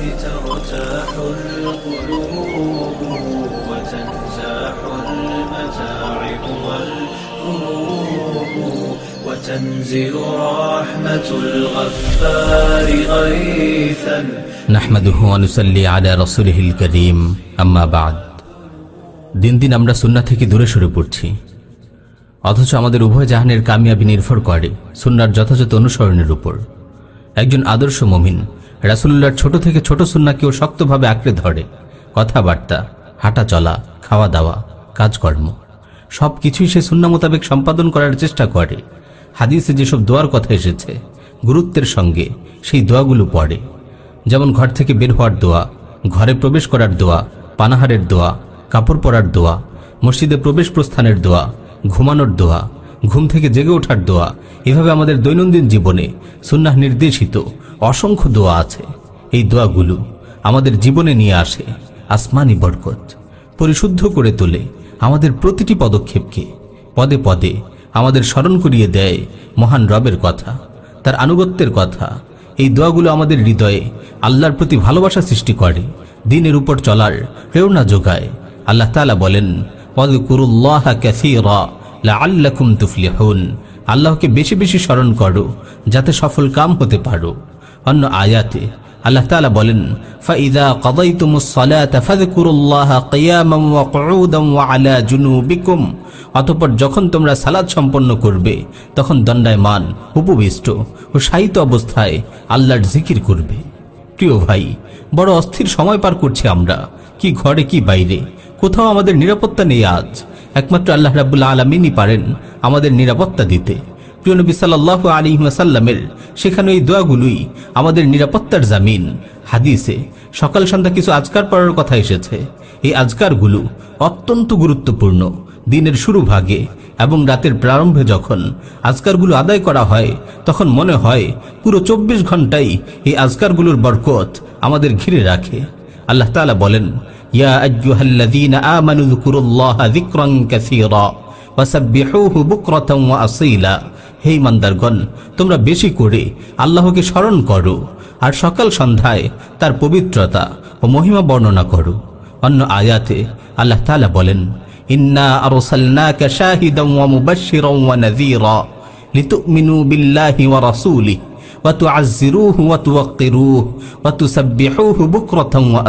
ترتاح القلوب وتنزاح المتاعب والكروب وتنزل رحمة الغفار غيثا নাহমাদুহু আনুসাল্লি আলা রসুলহিল করিম আম্মা বাদ দিন দিন আমরা সুন্না থেকে দূরে সরে পড়ছি অথচ আমাদের উভয় জাহানের কামিয়াবি নির্ভর করে সুন্নার যথাযথ অনুসরণের উপর একজন আদর্শ মমিন রাসুল্লাহর ছোট থেকে ছোট সুন্নাকেও শক্তভাবে আঁকড়ে ধরে। কথাবার্তা হাঁটা চলা খাওয়া দাওয়া কাজকর্ম সব কিছুই সে সুন্না মোতাবেক সম্পাদন করার চেষ্টা করে। হাদিসে যেসব দোয়ার কথা এসেছে, গুরুত্বের সঙ্গে সেই দোয়াগুলো পড়ে। যেমন ঘর থেকে বের হওয়ার দোয়া, ঘরে প্রবেশ করার দোয়া, পানাহারের দোয়া, কাপড় পরার দোয়া, মসজিদে প্রবেশ প্রস্থানের দোয়া, ঘুমানোর দোয়া ঘুম থেকে জেগে ওঠার দোয়া। এভাবে আমাদের দৈনন্দিন জীবনে সুন্নাহ নির্দেশিত অসংখ্য দোয়া আছে। এই দোয়াগুলো আমাদের জীবনে নিয়ে আসে আসমানি বরকত। পরিশুদ্ধ করে তোলে আমাদের প্রতিটি পদক্ষেপকে। পদে পদে আমাদের স্মরণ করিয়ে দেয় মহান রবের কথা, তার আনুগত্যের কথা। এই দোয়াগুলো আমাদের হৃদয়ে আল্লাহর প্রতি ভালোবাসা সৃষ্টি করে, দিনের উপর চলার প্রেরণা যোগায়। আল্লাহ তালা বলেন লাআল্লাকুম তুফলিহুন। আল্লাহকে বেশি বেশি স্মরণ করো, যাতে সফল কাম হতে পারো। অন্য আয়াতে আল্লাহ তাআলা বলেন কাদাইতুমুস সালাতা ফাযকুরুল্লাহা কিয়ামান ওয়া কুউদান ওয়া আলা জুনুবিকুম। অতঃপর যখন তোমরা সালাত সম্পন্ন করবে, তখন দণ্ডায়মান, উপবিষ্ট ও শায়িত অবস্থায় আল্লাহর জিকির করবে। প্রিয় ভাই, বড় অস্থির সময় পার করছি আমরা। কি ঘরে কি বাইরে? কোথাও আমাদের নিরাপত্তা নেই আজ। একমাত্র আল্লাহ রাবুল্লাহ আলমিনই পারেন আমাদের নিরাপত্তা দিতে। প্রিয় নবী সাল্লাহ আলী সাল্লামের সেখানে এই দোয়াগুলোই আমাদের নিরাপত্তার জামিন। হাদিসে সকাল সন্ধ্যা কিছু আজকার পড়ার কথা এসেছে। এই আজকারগুলো অত্যন্ত গুরুত্বপূর্ণ দিনের শুরু ভাগে এবং রাতের প্রারম্ভে যখন আজকারগুলো আদায় করা হয়, তখন মনে হয় পুরো চব্বিশ ঘন্টাই এই আজকারগুলোর বরকত আমাদের ঘিরে রাখে। আল্লাহ তাআলা বলেন ইয়া আইয়ুহাল্লাযীনা আমানু যকুরুল্লাহা যিকরান কাসীরা ওয়াসাব্বিহুহু বুকরাতান ওয়া আসীলা হে ইমানদারগণ, তোমরা বেশি করে আল্লাহকে স্মরণ করো আর সকাল সন্ধ্যায় তার পবিত্রতা ও মহিমা বর্ণনা করো। অন্য আয়াতে আল্লাহ তাআলা বলেন, ইন্না আরসালনাকা শাহিদান ওয়া মুবাশশিরান ওয়া নাযীরা লিতুমিনু বিল্লাহি ওয়া রাসূলিহি ওয়া তুআজ্জিরুহু ওয়া তুওয়াক্কিরুহু ওয়া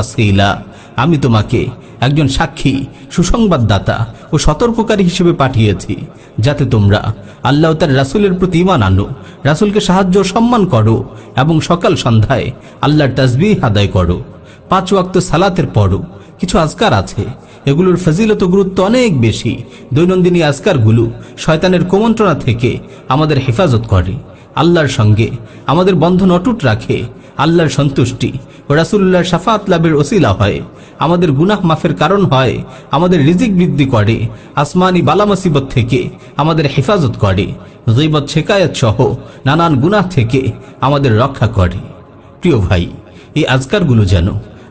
আমি তোমাকে একজন সাক্ষী, সুসংবাদদাতা ও সতর্ককারী হিসেবে পাঠিয়েছি, যাতে তোমরা আল্লাহ তার রাসুলের প্রতি ইমান আনো, রাসুলকে সাহায্য সম্মান করো এবং সকাল সন্ধ্যায় আল্লাহর তাজবি আদায় করো। পাঁচ ওয়াক্ত সালাতের পরও কিছু আজকার আছে এগুলোর ফজিলত গুরুত্ব অনেক বেশি। দৈনন্দিন আজকারগুলো শয়তানের কুমন্ত্রণা থেকে আমাদের হেফাজত করে, আল্লাহর সঙ্গে আমাদের বন্ধন অটুট রাখে, আল্লাহর সন্তুষ্টি ও রাসুল্লাহর সাফাত লাভের ওসিলা হয়, আমাদের গুনাহ মাফের কারণ হয়, আমাদের রিজিক বৃদ্ধি করে, আসমানি বালা মুসিবত থেকে আমাদের হেফাজত করে, গীবত শেকায়ত সহ নানান গুনাহ থেকে আমাদের রক্ষা করে। প্রিয় ভাই, এই আজকারগুলো যেন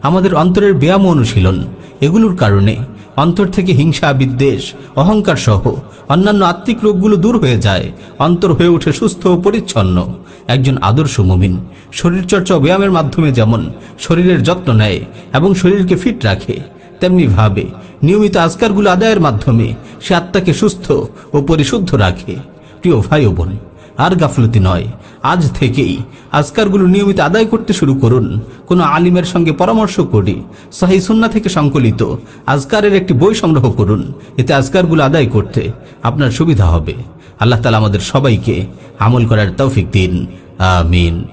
আমাদের অন্তরের ব্যায়াম অনুশীলন এগুলোর কারণে অন্তর থেকে হিংসা, বিদ্বেষ, অহংকার সহ অন্যান্য আত্মিক রোগগুলো দূর হয়ে যায়, অন্তর হয়ে ওঠে সুস্থ ও পরিচ্ছন্ন। একজন আদর্শ মুমিন শরীরচর্চা ব্যায়ামের মাধ্যমে যেমন শরীরের যত্ন নেয় এবং শরীরকে ফিট রাখে, তেমনি ভাবে নিয়মিত আজকারগুলো আদায়ের মাধ্যমে সে আত্মাকে সুস্থ ও পরিশুদ্ধ রাখে। প্রিয় ভাই ও বোন আর গাফলতি নয়। আজ থেকেই আজকারগুলো নিয়মিত আদায় করতে শুরু করুন। কোনো আলিমের সঙ্গে পরামর্শ করি সাহি সুন্না থেকে সংকলিত আজকারের একটি বই সংগ্রহ করুন। এতে আজকারগুলো আদায় করতে আপনার সুবিধা হবে। আল্লাহ তালা আমাদের সবাইকে আমল করার তৌফিক দিন। আমিন।